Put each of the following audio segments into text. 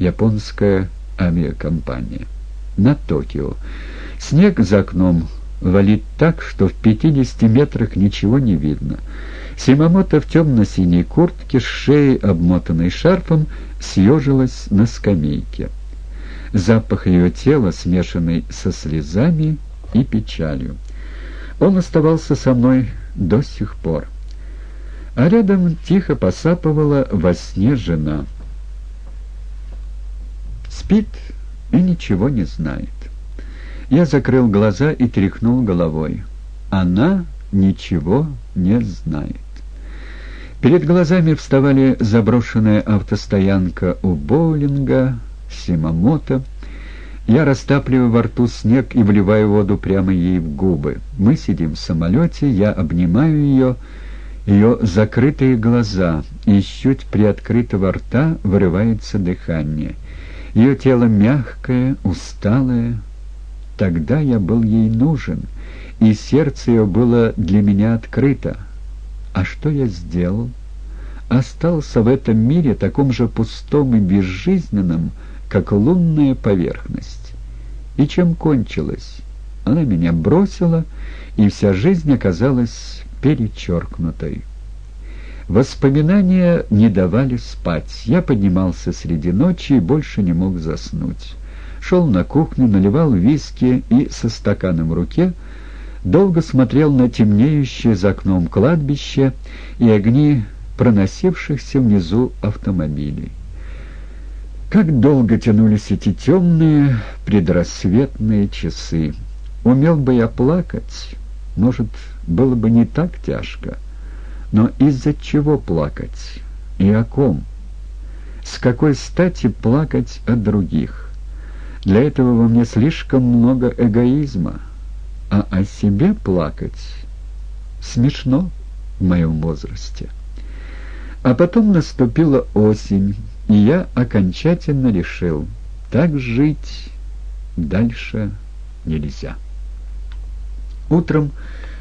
японская авиакомпания. На Токио. Снег за окном валит так, что в 50 метрах ничего не видно. Симамото в темно-синей куртке с шеей, обмотанной шарфом, съежилась на скамейке. Запах ее тела, смешанный со слезами и печалью. Он оставался со мной до сих пор. А рядом тихо посапывала во сне жена. Спит и ничего не знает. Я закрыл глаза и тряхнул головой. Она ничего не знает. Перед глазами вставали заброшенная автостоянка у боулинга, Симамото. Я растапливаю во рту снег и вливаю воду прямо ей в губы. Мы сидим в самолете, я обнимаю ее, ее закрытые глаза, и чуть приоткрытого рта вырывается дыхание. Ее тело мягкое, усталое. Тогда я был ей нужен, и сердце ее было для меня открыто. А что я сделал? Остался в этом мире таком же пустом и безжизненном, как лунная поверхность. И чем кончилось? Она меня бросила, и вся жизнь оказалась перечеркнутой. Воспоминания не давали спать. Я поднимался среди ночи и больше не мог заснуть. Шел на кухню, наливал виски и со стаканом в руке — долго смотрел на темнеющее за окном кладбище и огни проносившихся внизу автомобилей. Как долго тянулись эти темные предрассветные часы. Умел бы я плакать, может, было бы не так тяжко. Но из-за чего плакать? И о ком? С какой стати плакать о других? Для этого во мне слишком много эгоизма а о себе плакать смешно в моем возрасте. А потом наступила осень, и я окончательно решил, так жить дальше нельзя. Утром,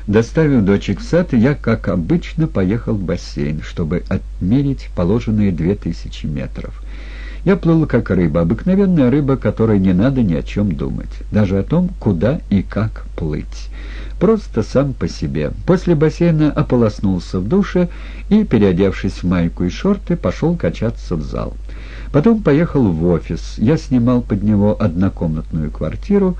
доставив дочек в сад, я, как обычно, поехал в бассейн, чтобы отмерить положенные две тысячи метров. Я плыл как рыба, обыкновенная рыба, которой не надо ни о чем думать, даже о том, куда и как плыть. Просто сам по себе. После бассейна ополоснулся в душе и, переодевшись в майку и шорты, пошел качаться в зал. Потом поехал в офис. Я снимал под него однокомнатную квартиру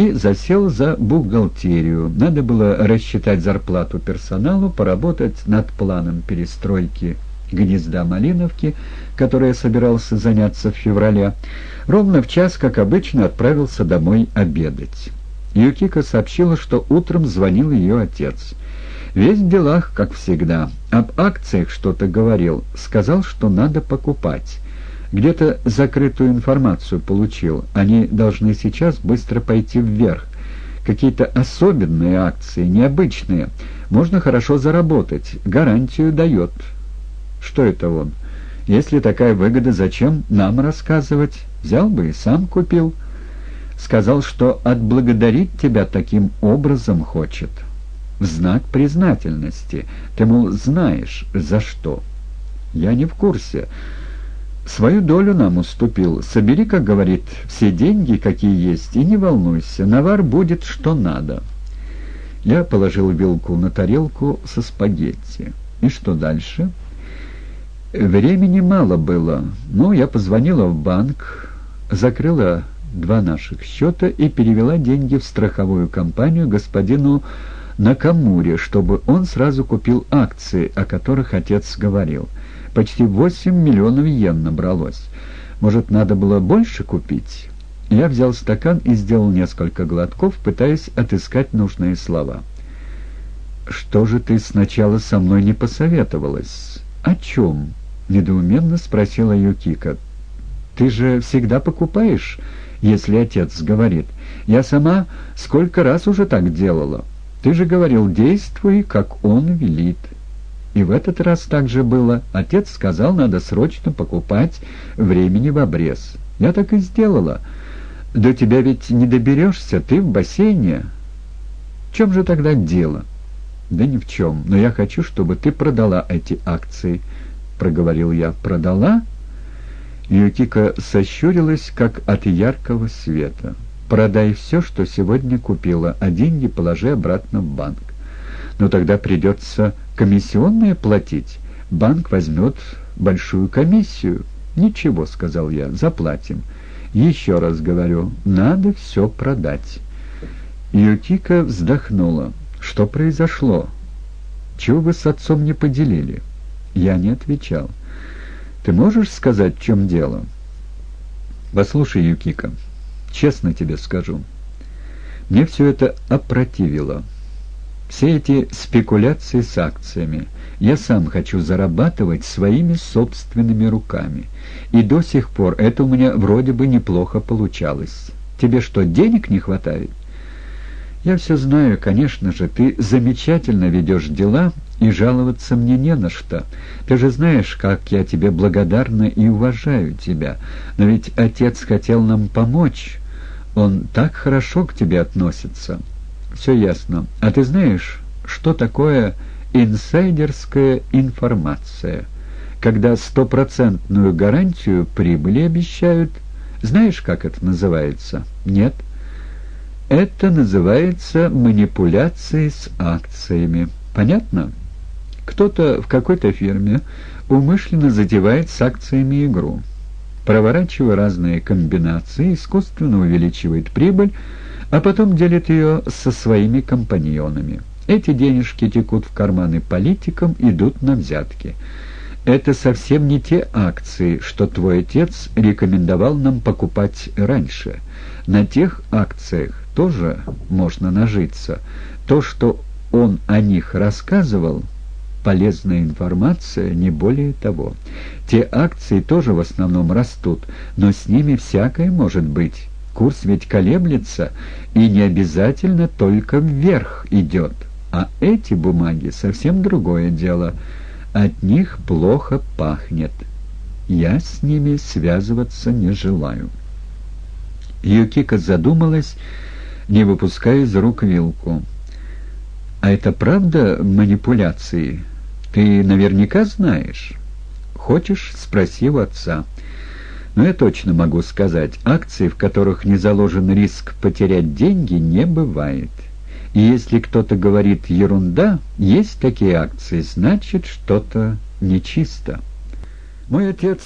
и засел за бухгалтерию. Надо было рассчитать зарплату персоналу, поработать над планом перестройки гнезда Малиновки, которой я собирался заняться в феврале, ровно в час, как обычно, отправился домой обедать. Юкика сообщила, что утром звонил ее отец. Весь в делах, как всегда. Об акциях что-то говорил. Сказал, что надо покупать. Где-то закрытую информацию получил. Они должны сейчас быстро пойти вверх. Какие-то особенные акции, необычные. Можно хорошо заработать. Гарантию дает. Что это он? Если такая выгода, зачем нам рассказывать? Взял бы и сам купил. Сказал, что отблагодарить тебя таким образом хочет. В знак признательности. Ты, мол, знаешь, за что. Я не в курсе. Свою долю нам уступил. Собери, как говорит, все деньги, какие есть, и не волнуйся. Навар будет, что надо. Я положил вилку на тарелку со спагетти. И что дальше?» Времени мало было, но я позвонила в банк, закрыла два наших счета и перевела деньги в страховую компанию господину Накамуре, чтобы он сразу купил акции, о которых отец говорил. Почти восемь миллионов йен набралось. Может, надо было больше купить? Я взял стакан и сделал несколько глотков, пытаясь отыскать нужные слова. «Что же ты сначала со мной не посоветовалась? О чем?» недоуменно спросила Юкика. «Ты же всегда покупаешь, если отец говорит. Я сама сколько раз уже так делала. Ты же говорил, действуй, как он велит». И в этот раз так же было. Отец сказал, надо срочно покупать времени в обрез. Я так и сделала. До тебя ведь не доберешься, ты в бассейне. В чем же тогда дело? Да ни в чем, но я хочу, чтобы ты продала эти акции проговорил я. «Продала?» Юкика сощурилась, как от яркого света. «Продай все, что сегодня купила, а деньги положи обратно в банк. Но тогда придется комиссионное платить. Банк возьмет большую комиссию». «Ничего», — сказал я, — «заплатим». «Еще раз говорю, надо все продать». Юкика вздохнула. «Что произошло? Чего вы с отцом не поделили?» Я не отвечал. Ты можешь сказать, в чем дело? Послушай, Юкика, честно тебе скажу. Мне все это опротивило. Все эти спекуляции с акциями. Я сам хочу зарабатывать своими собственными руками. И до сих пор это у меня вроде бы неплохо получалось. Тебе что, денег не хватает? Я все знаю, конечно же, ты замечательно ведешь дела, и жаловаться мне не на что. Ты же знаешь, как я тебе благодарна и уважаю тебя. Но ведь отец хотел нам помочь. Он так хорошо к тебе относится. Все ясно. А ты знаешь, что такое инсайдерская информация? Когда стопроцентную гарантию прибыли обещают. Знаешь, как это называется? Нет? Это называется манипуляцией с акциями. Понятно? Кто-то в какой-то фирме умышленно затевает с акциями игру. Проворачивая разные комбинации, искусственно увеличивает прибыль, а потом делит ее со своими компаньонами. Эти денежки текут в карманы политикам, идут на взятки. Это совсем не те акции, что твой отец рекомендовал нам покупать раньше. На тех акциях тоже можно нажиться. То, что он о них рассказывал, полезная информация, не более того. Те акции тоже в основном растут, но с ними всякое может быть. Курс ведь колеблется, и не обязательно только вверх идет. А эти бумаги совсем другое дело. От них плохо пахнет. Я с ними связываться не желаю. Юкика задумалась, не выпуская из рук вилку. «А это правда манипуляции?» Ты наверняка знаешь. Хочешь, спроси у отца. Но я точно могу сказать, акций, в которых не заложен риск потерять деньги, не бывает. И если кто-то говорит «ерунда», есть такие акции, значит, что-то нечисто. Мой отец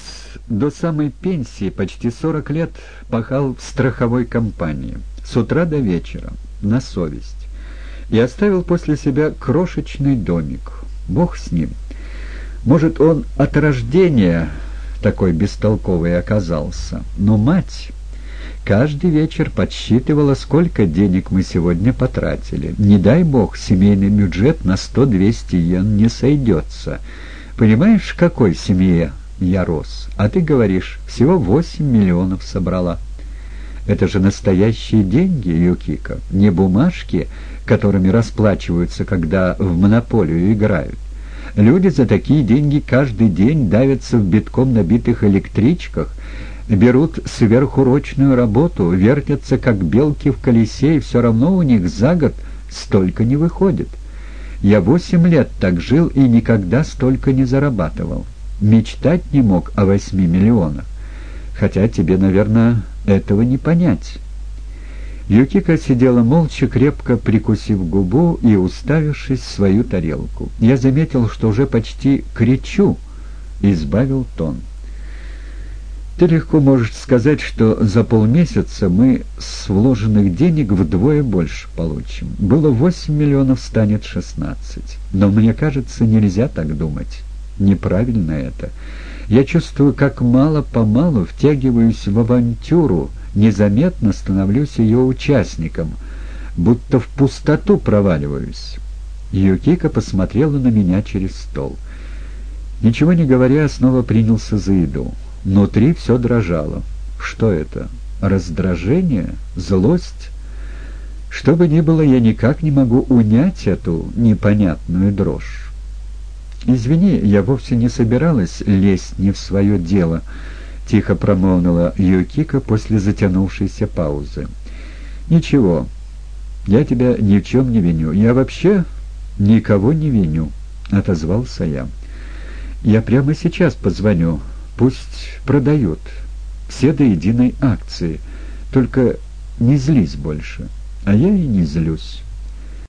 до самой пенсии, почти 40 лет, пахал в страховой компании, с утра до вечера, на совесть, и оставил после себя крошечный домик, Бог с ним. Может, он от рождения такой бестолковый оказался, но мать каждый вечер подсчитывала, сколько денег мы сегодня потратили. Не дай бог, семейный бюджет на сто-двести йен не сойдется. Понимаешь, в какой семье я рос? А ты говоришь, всего восемь миллионов собрала. Это же настоящие деньги, Юкика, не бумажки, которыми расплачиваются, когда в монополию играют. Люди за такие деньги каждый день давятся в битком набитых электричках, берут сверхурочную работу, вертятся как белки в колесе, и все равно у них за год столько не выходит. Я восемь лет так жил и никогда столько не зарабатывал. Мечтать не мог о восьми миллионах. Хотя тебе, наверное, этого не понять». Юкика сидела молча, крепко прикусив губу и уставившись в свою тарелку. Я заметил, что уже почти кричу, и избавил тон. Ты легко можешь сказать, что за полмесяца мы с вложенных денег вдвое больше получим. Было восемь миллионов, станет шестнадцать. Но мне кажется, нельзя так думать. Неправильно это. Я чувствую, как мало-помалу втягиваюсь в авантюру, незаметно становлюсь ее участником, будто в пустоту проваливаюсь. Юкика посмотрела на меня через стол. Ничего не говоря, снова принялся за еду. Внутри все дрожало. Что это? Раздражение? Злость? Что бы ни было, я никак не могу унять эту непонятную дрожь. «Извини, я вовсе не собиралась лезть не в свое дело», — тихо промолвила Юкика после затянувшейся паузы. «Ничего, я тебя ни в чем не виню. Я вообще никого не виню», — отозвался я. «Я прямо сейчас позвоню Пусть продают. Все до единой акции. Только не злись больше. А я и не злюсь.